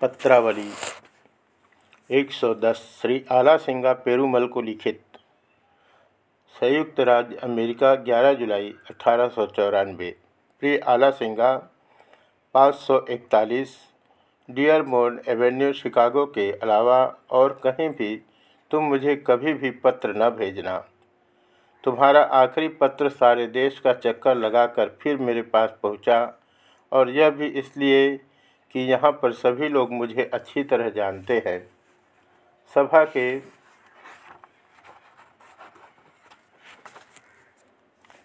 पत्रावली। 110 श्री आला सिंगा पेरूमल को लिखित। संयुक्त राज्य अमेरिका 11 जुलाई अठारह सौ चौरानवे। प्रिय आला सिंगा 541 डियर मोर्न एवेन्यू, शिकागो के अलावा और कहीं भी तुम मुझे कभी भी पत्र न भेजना। तुम्हारा आखिरी पत्र सारे देश का चक्कर लगाकर फिर मेरे पास पहुँचा और यह भी इसलिए कि यहाँ पर सभी लोग मुझे अच्छी तरह जानते हैं। सभा के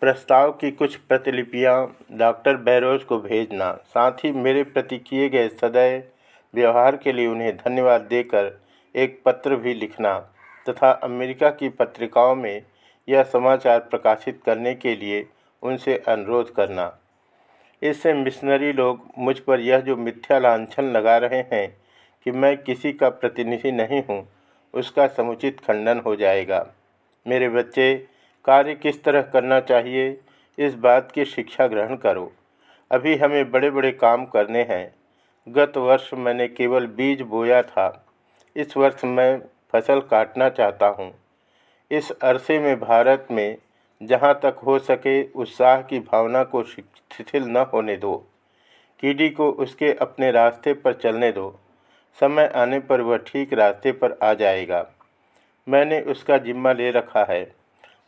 प्रस्ताव की कुछ प्रतिलिपियाँ डॉक्टर बैरोज को भेजना, साथ ही मेरे प्रति किए गए सदैव व्यवहार के लिए उन्हें धन्यवाद देकर एक पत्र भी लिखना तथा अमेरिका की पत्रिकाओं में यह समाचार प्रकाशित करने के लिए उनसे अनुरोध करना। इससे मिशनरी लोग मुझ पर यह जो मिथ्या लाछन लगा रहे हैं कि मैं किसी का प्रतिनिधि नहीं हूँ, उसका समुचित खंडन हो जाएगा। मेरे बच्चे, कार्य किस तरह करना चाहिए, इस बात की शिक्षा ग्रहण करो। अभी हमें बड़े बड़े काम करने हैं। गत वर्ष मैंने केवल बीज बोया था। इस वर्ष मैं फ़सल काटना चाहता हूँ। इस अरसे में भारत में जहाँ तक हो सके उत्साह की भावना को शिथिल न होने दो। कीडी को उसके अपने रास्ते पर चलने दो। समय आने पर वह ठीक रास्ते पर आ जाएगा। मैंने उसका जिम्मा ले रखा है।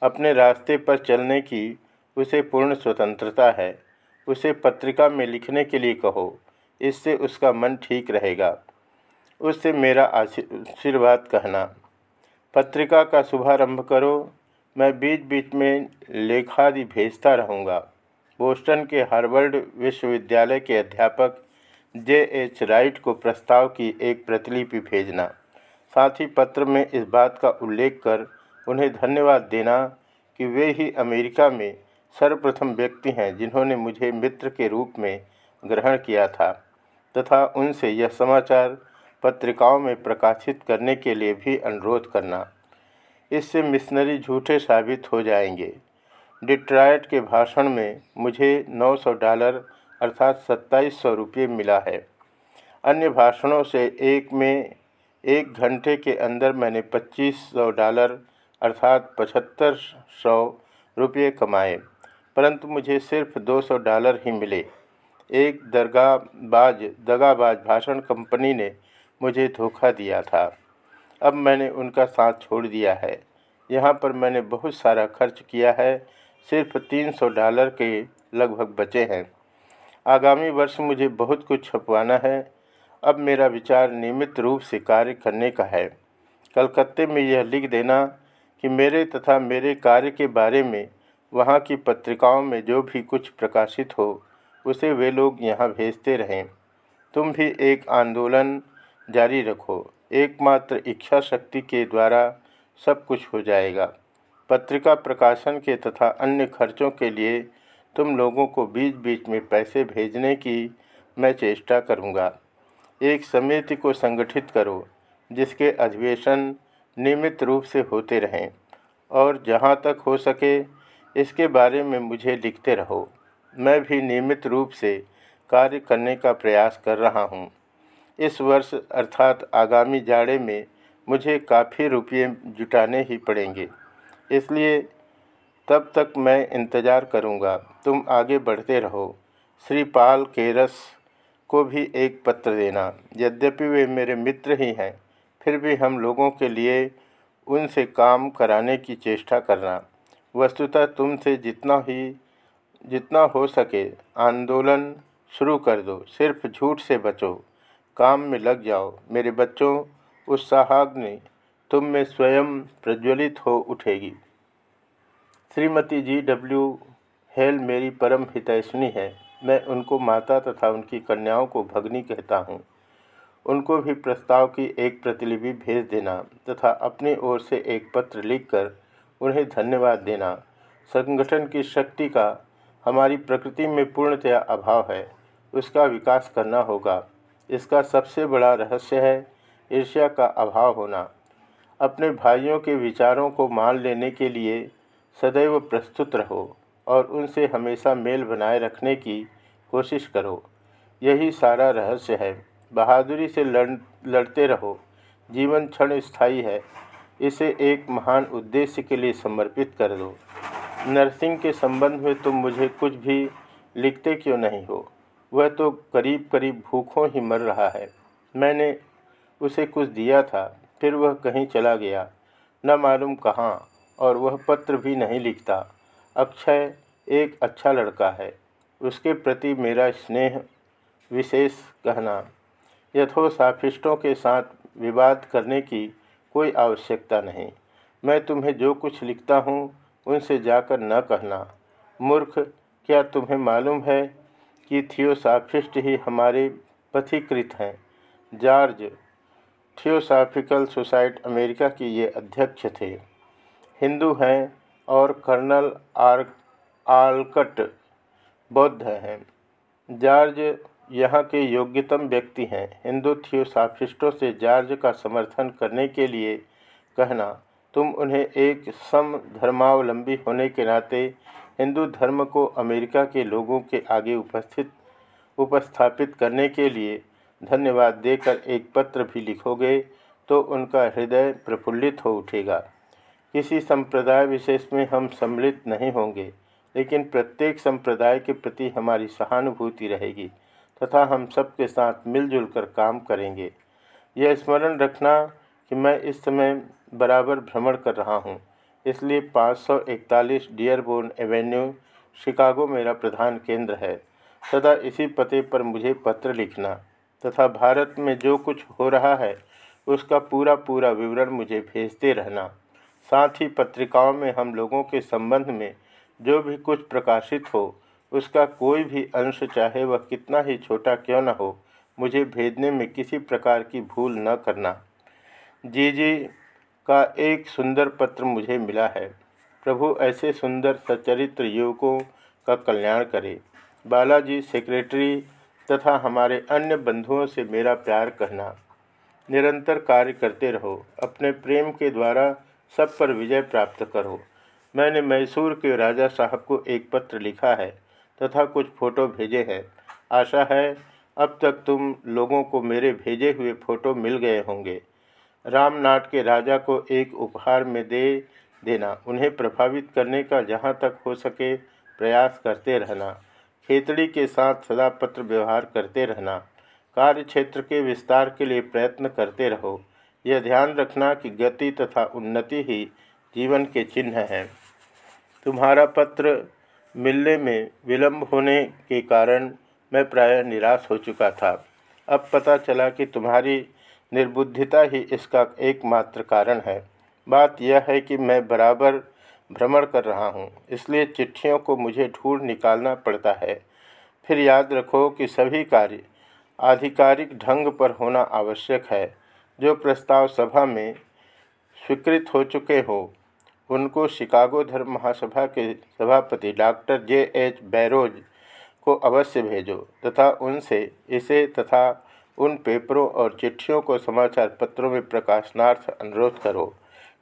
अपने रास्ते पर चलने की उसे पूर्ण स्वतंत्रता है। उसे पत्रिका में लिखने के लिए कहो। इससे उसका मन ठीक रहेगा। उससे मेरा आशीर्वाद कहना। पत्रिका का शुभारंभ करो। मैं बीच बीच में लेखादि भेजता रहूँगा। बोस्टन के हार्वर्ड विश्वविद्यालय के अध्यापक जे एच राइट को प्रस्ताव की एक प्रतिलिपि भेजना। साथ ही पत्र में इस बात का उल्लेख कर उन्हें धन्यवाद देना कि वे ही अमेरिका में सर्वप्रथम व्यक्ति हैं जिन्होंने मुझे मित्र के रूप में ग्रहण किया था, तथा उनसे यह समाचार पत्रिकाओं में प्रकाशित करने के लिए भी अनुरोध करना। इससे मिशनरी झूठे साबित हो जाएँगे। डिट्रायट के भाषण में मुझे 900 डॉलर अर्थात सत्ताईस सौ रुपये मिला है। अन्य भाषणों से एक में एक घंटे के अंदर मैंने पच्चीस सौ डॉलर अर्थात पचहत्तर सौ रुपये कमाए, परंतु मुझे सिर्फ़ 200 डॉलर ही मिले। एक दरगाहबाज दगाबाज भाषण कंपनी ने मुझे धोखा दिया था। अब मैंने उनका साथ छोड़ दिया है। यहाँ पर मैंने बहुत सारा खर्च किया है। सिर्फ़ तीन सौ डॉलर के लगभग बचे हैं। आगामी वर्ष मुझे बहुत कुछ छपवाना है। अब मेरा विचार नियमित रूप से कार्य करने का है। कलकत्ते में यह लिख देना कि मेरे तथा मेरे कार्य के बारे में, वहाँ की पत्रिकाओं में जो भी कुछ प्रकाशित हो, उसे वे लोग यहाँ भेजते रहें। तुम भी एक आंदोलन जारी रखो। एकमात्र इच्छा शक्ति के द्वारा सब कुछ हो जाएगा। पत्रिका प्रकाशन के तथा अन्य खर्चों के लिए तुम लोगों को बीच बीच में पैसे भेजने की मैं चेष्टा करूँगा। एक समिति को संगठित करो, जिसके अधिवेशन नियमित रूप से होते रहें, और जहाँ तक हो सके इसके बारे में मुझे लिखते रहो। मैं भी नियमित रूप से कार्य करने का प्रयास कर रहा हूँ। इस वर्ष अर्थात आगामी जाड़े में मुझे काफ़ी रुपये जुटाने ही पड़ेंगे। इसलिए तब तक मैं इंतज़ार करूँगा। तुम आगे बढ़ते रहो। श्री पाल केरस को भी एक पत्र देना। यद्यपि वे मेरे मित्र ही हैं, फिर भी हम लोगों के लिए उनसे काम कराने की चेष्टा करना। वस्तुतः तुमसे जितना ही, जितना हो सके आंदोलन शुरू कर दो। सिर्फ़ झूठ से बचो। काम में लग जाओ। मेरे बच्चों, उस उत्साहाग्नि तुम में स्वयं प्रज्वलित हो उठेगी। श्रीमती जी डब्ल्यू, हेल मेरी परम हितैषणी है। मैं उनको माता तथा उनकी कन्याओं को भगनी कहता हूँ। उनको भी प्रस्ताव की एक प्रतिलिपि भेज देना तथा अपनी ओर से एक पत्र लिखकर उन्हें धन्यवाद देना। संगठन की शक्ति का हमारी प्रकृति में पूर्णतया अभाव है। उसका विकास करना होगा। इसका सबसे बड़ा रहस्य है ईर्ष्या का अभाव होना। अपने भाइयों के विचारों को मान लेने के लिए सदैव प्रस्तुत रहो और उनसे हमेशा मेल बनाए रखने की कोशिश करो। यही सारा रहस्य है। बहादुरी से लड़, लड़ते रहो। जीवन क्षण स्थायी है। इसे एक महान उद्देश्य के लिए समर्पित कर दो। नर्सिंग के संबंध में तुम मुझे कुछ भी लिखते क्यों नहीं हो? वह तो करीब करीब भूखों ही मर रहा है। मैंने उसे कुछ दिया था, फिर वह कहीं चला गया। न मालूम कहाँ, और वह पत्र भी नहीं लिखता। अक्षय एक अच्छा लड़का है। उसके प्रति मेरा स्नेह विशेष कहना, यथोसाफिष्टों के साथ विवाद करने की कोई आवश्यकता नहीं। मैं तुम्हें जो कुछ लिखता हूँ, उनसे जाकर न कहना। मूर्ख, क्या तुम्हें मालूम है कि थियोसाफिस्ट ही हमारे पथिकृत हैं। जॉर्ज थियोसाफिकल सोसाइटी अमेरिका के ये अध्यक्ष थे। हिंदू हैं और कर्नल आर आलकट बौद्ध हैं। जॉर्ज यहाँ के योग्यतम व्यक्ति हैं। हिंदू थियोसाफिस्टों से जॉर्ज का समर्थन करने के लिए कहना, तुम उन्हें एक सम धर्मावलंबी होने के नाते हिंदू धर्म को अमेरिका के लोगों के आगे उपस्थित, उपस्थापित करने के लिए धन्यवाद देकर एक पत्र भी लिखोगे तो उनका हृदय प्रफुल्लित हो उठेगा। किसी संप्रदाय विशेष में हम सम्मिलित नहीं होंगे, लेकिन प्रत्येक संप्रदाय के प्रति हमारी सहानुभूति रहेगी तथा हम सबके साथ मिलजुल कर काम करेंगे। यह स्मरण रखना कि मैं इस समय बराबर भ्रमण कर रहा हूँ। इसलिए 541 डियरबोर्न एवेन्यू, शिकागो मेरा प्रधान केंद्र है। सदा इसी पते पर मुझे पत्र लिखना तथा भारत में जो कुछ हो रहा है, उसका पूरा पूरा विवरण मुझे भेजते रहना। साथ ही पत्रिकाओं में हम लोगों के संबंध में जो भी कुछ प्रकाशित हो, उसका कोई भी अंश चाहे वह कितना ही छोटा क्यों न हो, मुझे भेजने में किसी प्रकार की भूल न करना। जी जी का एक सुंदर पत्र मुझे मिला है। प्रभु, ऐसे सुंदर सचरित्र युवकों का कल्याण करे। बालाजी, सेक्रेटरी तथा हमारे अन्य बंधुओं से मेरा प्यार कहना। निरंतर कार्य करते रहो। अपने प्रेम के द्वारा सब पर विजय प्राप्त करो। मैंने मैसूर के राजा साहब को एक पत्र लिखा है तथा कुछ फ़ोटो भेजे हैं। आशा है, अब तक तुम लोगों को मेरे भेजे हुए फ़ोटो मिल गए होंगे। रामनाट के राजा को एक उपहार में दे देना, उन्हें प्रभावित करने का जहाँ तक हो सके प्रयास करते रहना, खेतड़ी के साथ सदा पत्र व्यवहार करते रहना, कार्य क्षेत्र के विस्तार के लिए प्रयत्न करते रहो। यह ध्यान रखना कि गति तथा उन्नति ही जीवन के चिन्ह हैं। तुम्हारा पत्र मिलने में विलंब होने के कारण मैं प्रायः निराश हो चुका था। अब पता चला कि तुम्हारी निर्बुद्धिता ही इसका एकमात्र कारण है। बात यह है कि मैं बराबर भ्रमण कर रहा हूँ, इसलिए चिट्ठियों को मुझे ढूंढ निकालना पड़ता है। फिर याद रखो कि सभी कार्य आधिकारिक ढंग पर होना आवश्यक है। जो प्रस्ताव सभा में स्वीकृत हो चुके हो, उनको शिकागो धर्म महासभा के सभापति डॉक्टर जे एच बैरोज को अवश्य भेजो तथा उनसे इसे तथा उन पेपरों और चिट्ठियों को समाचार पत्रों में प्रकाशनार्थ अनुरोध करो।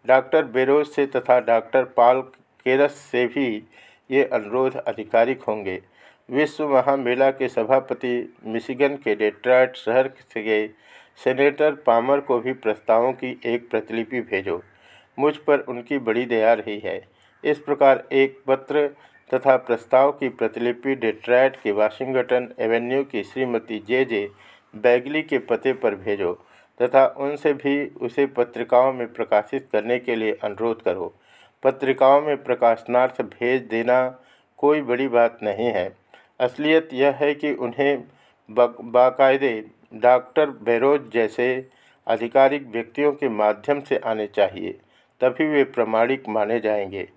डॉक्टर बेरोज से तथा डॉक्टर पाल केरस से भी ये अनुरोध आधिकारिक होंगे। विश्व महामेला के सभापति, मिशिगन के डेट्रॉयट शहर से गए सेनेटर पामर को भी प्रस्तावों की एक प्रतिलिपि भेजो। मुझ पर उनकी बड़ी दया रही है। इस प्रकार एक पत्र तथा प्रस्ताव की प्रतिलिपि डेट्रॉयट के वाशिंगटन एवेन्यू की श्रीमती जे जे बैगली के पते पर भेजो तथा उनसे भी उसे पत्रिकाओं में प्रकाशित करने के लिए अनुरोध करो। पत्रिकाओं में प्रकाशनार्थ भेज देना कोई बड़ी बात नहीं है। असलियत यह है कि उन्हें बाकायदे डॉक्टर बेरोज जैसे आधिकारिक व्यक्तियों के माध्यम से आने चाहिए, तभी वे प्रमाणिक माने जाएँगे।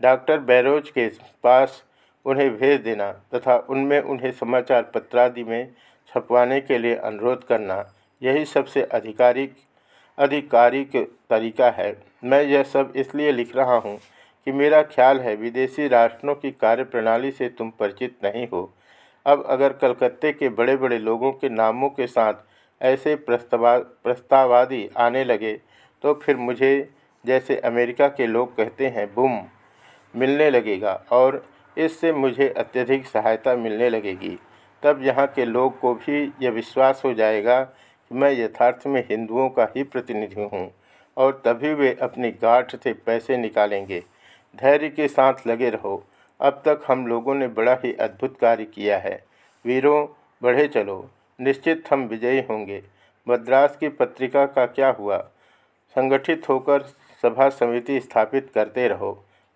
डॉक्टर बैरोज के पास उन्हें भेज देना तथा उनमें उन्हें समाचार पत्रादि में छपवाने के लिए अनुरोध करना यही सबसे आधिकारिक आधिकारिक तरीका है। मैं यह सब इसलिए लिख रहा हूँ कि मेरा ख्याल है विदेशी राष्ट्रों की कार्यप्रणाली से तुम परिचित नहीं हो। अब अगर कलकत्ते के बड़े बड़े लोगों के नामों के साथ ऐसे प्रस्तावा, प्रस्तावादि आने लगे तो फिर मुझे जैसे अमेरिका के लोग कहते हैं, बुम मिलने लगेगा और इससे मुझे अत्यधिक सहायता मिलने लगेगी। तब यहाँ के लोग को भी यह विश्वास हो जाएगा कि मैं यथार्थ में हिंदुओं का ही प्रतिनिधि हूँ और तभी वे अपनी गांठ से पैसे निकालेंगे। धैर्य के साथ लगे रहो। अब तक हम लोगों ने बड़ा ही अद्भुत कार्य किया है। वीरों, बढ़े चलो। निश्चित हम विजयी होंगे। मद्रास की पत्रिका का क्या हुआ? संगठित होकर सभा समिति स्थापित करते रहो।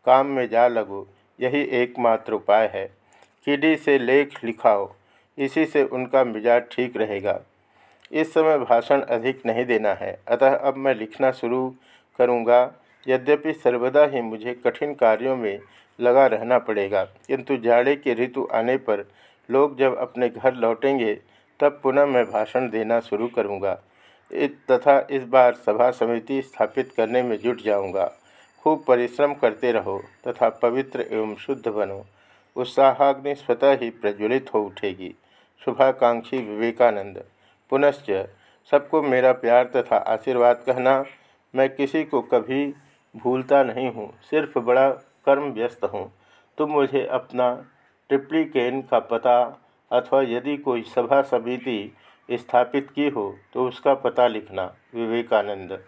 काम में जा लगो। यही एकमात्र उपाय है। कीडी से लेख लिखाओ। इसी से उनका मिजाज ठीक रहेगा। इस समय भाषण अधिक नहीं देना है। अतः अब मैं लिखना शुरू करूँगा। यद्यपि सर्वदा ही मुझे कठिन कार्यों में लगा रहना पड़ेगा, किंतु जाड़े के ऋतु आने पर लोग जब अपने घर लौटेंगे, तब पुनः मैं भाषण देना शुरू करूँगा। तथा इस बार सभा समिति स्थापित करने में जुट जाऊँगा। खूब परिश्रम करते रहो तथा पवित्र एवं शुद्ध बनो। उत्साहाग्नि स्वतः ही प्रज्वलित हो उठेगी। शुभाकांक्षी विवेकानंद। पुनश्च, सबको मेरा प्यार तथा आशीर्वाद कहना, मैं किसी को कभी भूलता नहीं हूँ, सिर्फ़ बड़ा कर्म व्यस्त हूँ। तुम मुझे अपना ट्रिप्लिकेन का पता अथवा यदि कोई सभा समिति स्थापित की हो तो उसका पता लिखना, विवेकानंद।